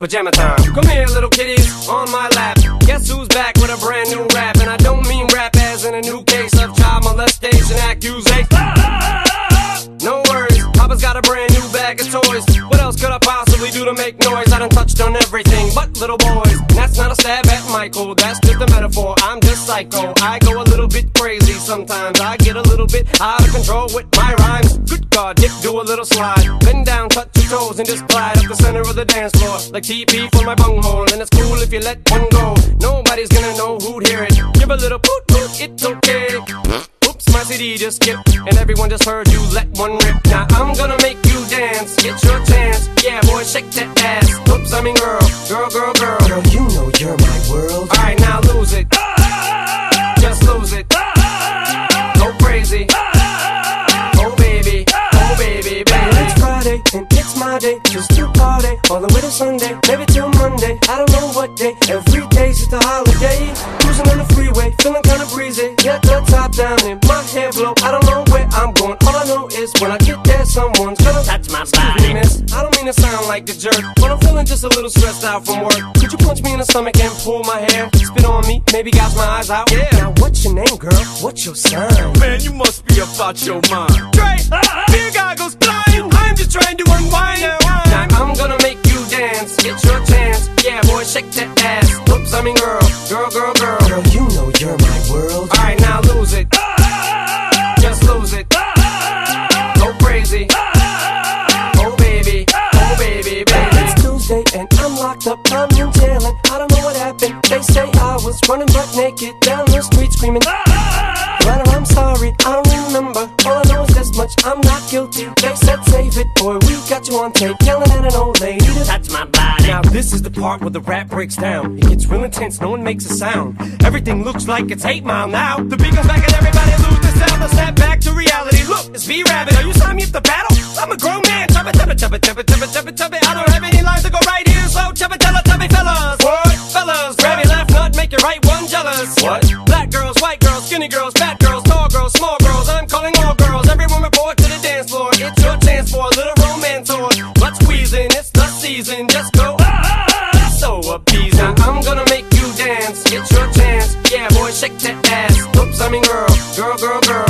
Pajama time. Come here, little kitties, on my lap. Guess who's back with a brand new rap? And I don't mean rap as in a new case of child molestation accusation. No worries, Papa's got a brand new bag of toys. What else could I possibly do to make noise? I done touched on everything but little boys. And that's not a stab at Michael, that's just a metaphor. I'm just psycho. I go a little bit crazy sometimes. I get a little bit out of control with my rhymes. God, Dick, do a little slide. Bend down, touch your toes, and just glide up the center of the dance floor. Like TP for my bunghole. And it's cool if you let one go. Nobody's gonna know who'd hear it. Give a little poot poot, it's okay. Oops, my CD just skipped, and everyone just heard you let one rip. Now I'm gonna make you dance, get your chance. Yeah, boy, shake that ass. Oops, I mean girl, girl. Girl, Sunday, maybe till Monday. I don't know what day. Every day's just a holiday. Cruising on the freeway, feeling kinda breezy. Get the top down and my hair blow. I don't know where I'm going. All I know is when I get there, someone's gonna Touch my me, miss. I don't mean to sound like the jerk, but I'm feeling just a little stressed out from work. Could you punch me in the stomach and pull my hair? Spit on me, maybe gouge my eyes out. Yeah. Now what's your name, girl? What's your sign? Man, you must be about your mind. Dre, beer goggles girl, girl, girl, girl. Girl, you know you're my world. Alright, now lose it. Just lose it. Go crazy. Oh baby, oh baby, baby. It's Tuesday and I'm locked up, I'm in jail and I don't know what happened. They say I was running butt naked down the street screaming. But I'm sorry, I don't remember. All I know is this much, I'm not guilty. They said save it, boy, we got you on tape yelling at an old lady. To Touch my body. Now this is the part where the rap breaks down. It gets real intense, no one makes a sound. Everything looks like it's 8 Mile now. The beat goes back and everybody lose the sound. Let's snap back to reality. Look, it's B-Rabbit. Are you signing me up to battle? I'm a grown man. Chubba, chubba, chubba, chubba, chubba, chubba, chubba. I don't have any lines to go right here, so chubba, chubba, chubby fellas. What? Fellas, grab your left nut, make your right one jealous. What? Black girls, white girls, skinny girls, fat girls, tall girls, small girls. I'm calling all girls. Everyone report to the dance floor. It's your chance for a little romance or butt squeezing. It's the season. Just go. Girl, girl, girl,